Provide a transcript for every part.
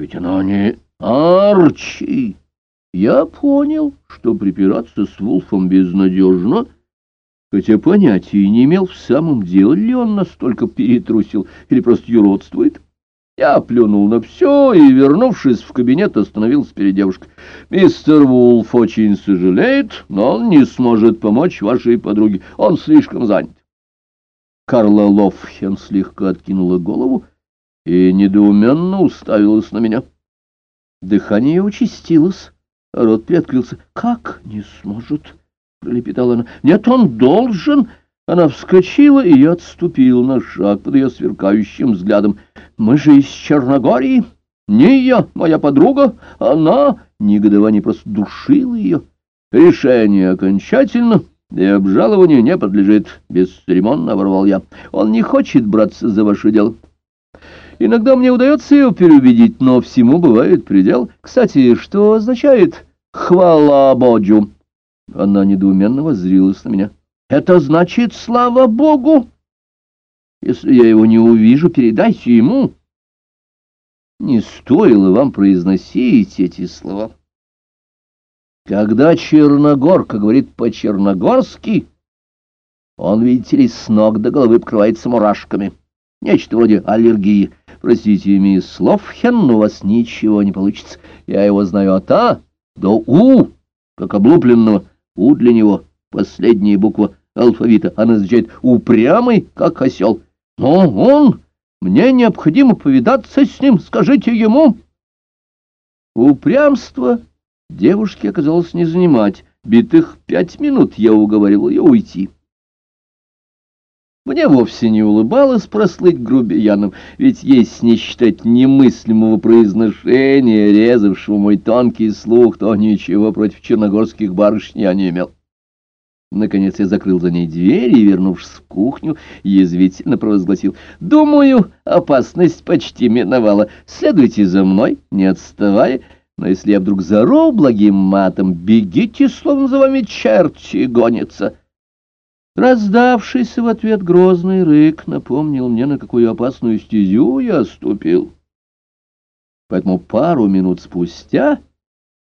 ведь она не Арчи. Я понял, что припираться с Вулфом безнадежно, хотя понятия не имел, в самом деле ли он настолько перетрусил или просто юродствует. Я плюнул на все и, вернувшись в кабинет, остановился перед девушкой. «Мистер Вулф очень сожалеет, но он не сможет помочь вашей подруге. Он слишком занят». Карла Лофхен слегка откинула голову и недоуменно уставилась на меня. Дыхание участилось, рот приоткрылся. «Как не сможет?» — пролепетала она. «Нет, он должен!» Она вскочила, и я отступил на шаг под ее сверкающим взглядом. «Мы же из Черногории! Не я, моя подруга, она!» Негодование просто душило ее. «Решение окончательно, и обжалованию не подлежит», — бесцеремонно оборвал я. «Он не хочет браться за ваше дело». Иногда мне удается ее переубедить, но всему бывает предел. Кстати, что означает «хвала Боджу»?» Она недоуменно воззрилась на меня. «Это значит «слава Богу». Если я его не увижу, передайте ему. Не стоило вам произносить эти слова. Когда Черногорка говорит по-черногорски, он, видите ли, с ног до головы покрывается мурашками. Нечто вроде аллергии. Простите, мисс Лофхен, у вас ничего не получится. Я его знаю от А до У, как облупленного. У для него последняя буква алфавита. Она означает «упрямый, как осел». Но он... Мне необходимо повидаться с ним. Скажите ему. Упрямство девушке оказалось не занимать. Битых пять минут я уговаривал ее уйти. Мне вовсе не улыбалось прослыть грубияном, ведь если не считать немыслимого произношения, резавшего мой тонкий слух, то ничего против черногорских барышней я не имел. Наконец я закрыл за ней дверь и, вернувшись в кухню, язвительно провозгласил. «Думаю, опасность почти миновала. Следуйте за мной, не отставая. Но если я вдруг зару благим матом, бегите, словно за вами черти гонятся». Раздавшийся в ответ грозный рык напомнил мне, на какую опасную стезю я ступил. Поэтому пару минут спустя,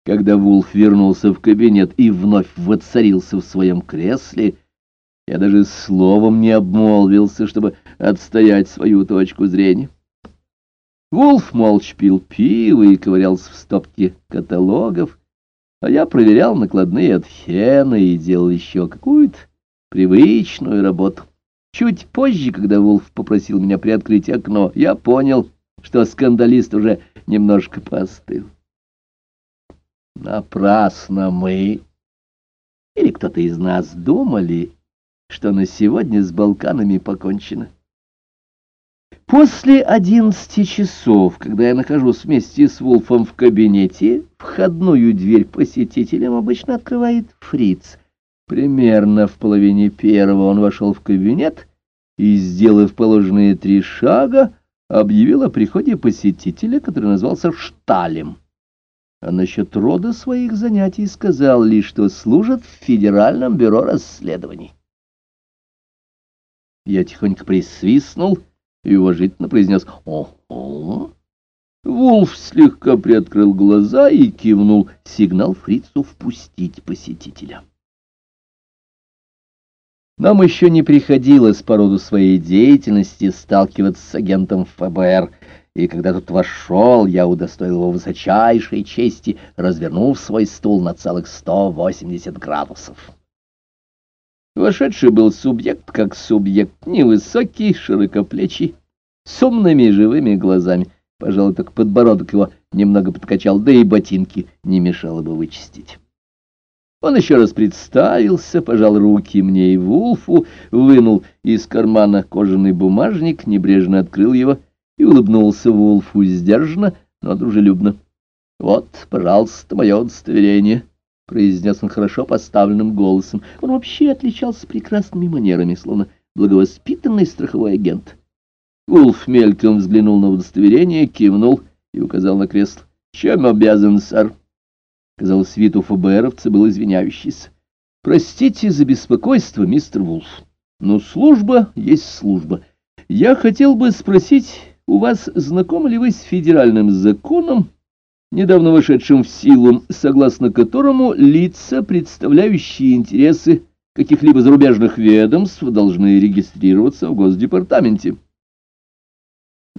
когда Вулф вернулся в кабинет и вновь воцарился в своем кресле, я даже словом не обмолвился, чтобы отстоять свою точку зрения. Вулф молча пил пиво и ковырялся в стопке каталогов, а я проверял накладные от Хена и делал еще какую-то привычную работу. Чуть позже, когда Вулф попросил меня приоткрыть окно, я понял, что скандалист уже немножко поостыл. Напрасно мы, или кто-то из нас, думали, что на сегодня с Балканами покончено. После одиннадцати часов, когда я нахожусь вместе с Вулфом в кабинете, входную дверь посетителям обычно открывает фриц. Примерно в половине первого он вошел в кабинет и, сделав положенные три шага, объявил о приходе посетителя, который назвался Шталем. А насчет рода своих занятий сказал лишь, что служит в Федеральном бюро расследований. Я тихонько присвистнул и уважительно произнес «О-о». Вулф слегка приоткрыл глаза и кивнул сигнал фрицу впустить посетителя. Нам еще не приходилось по роду своей деятельности сталкиваться с агентом ФБР, и когда тут вошел, я удостоил его высочайшей чести, развернув свой стул на целых 180 градусов. Вошедший был субъект как субъект, невысокий, широкоплечий, с умными живыми глазами. Пожалуй, только подбородок его немного подкачал, да и ботинки не мешало бы вычистить. Он еще раз представился, пожал руки мне и Вулфу, вынул из кармана кожаный бумажник, небрежно открыл его и улыбнулся Вулфу сдержанно, но дружелюбно. — Вот, пожалуйста, мое удостоверение, — произнес он хорошо поставленным голосом. Он вообще отличался прекрасными манерами, словно благовоспитанный страховой агент. Вулф мельком взглянул на удостоверение, кивнул и указал на кресло. — Чем обязан, сэр? — Казалось, вид у ФБРовца был извиняющийся. «Простите за беспокойство, мистер Вулф, но служба есть служба. Я хотел бы спросить у вас знакомы ли вы с федеральным законом, недавно вошедшим в силу, согласно которому лица, представляющие интересы каких-либо зарубежных ведомств, должны регистрироваться в Госдепартаменте?